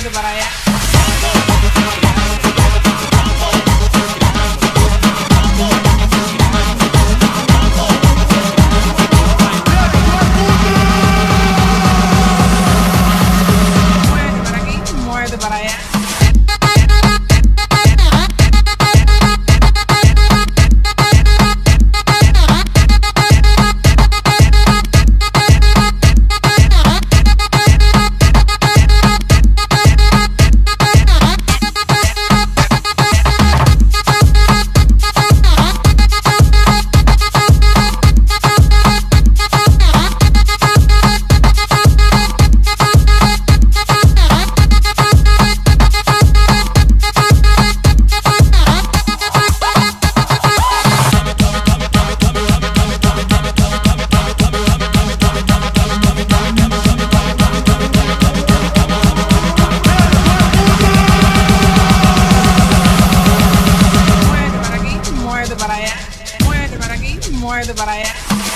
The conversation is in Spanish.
muerte para allá. Muerte para aquí, para allá. I heard about I am.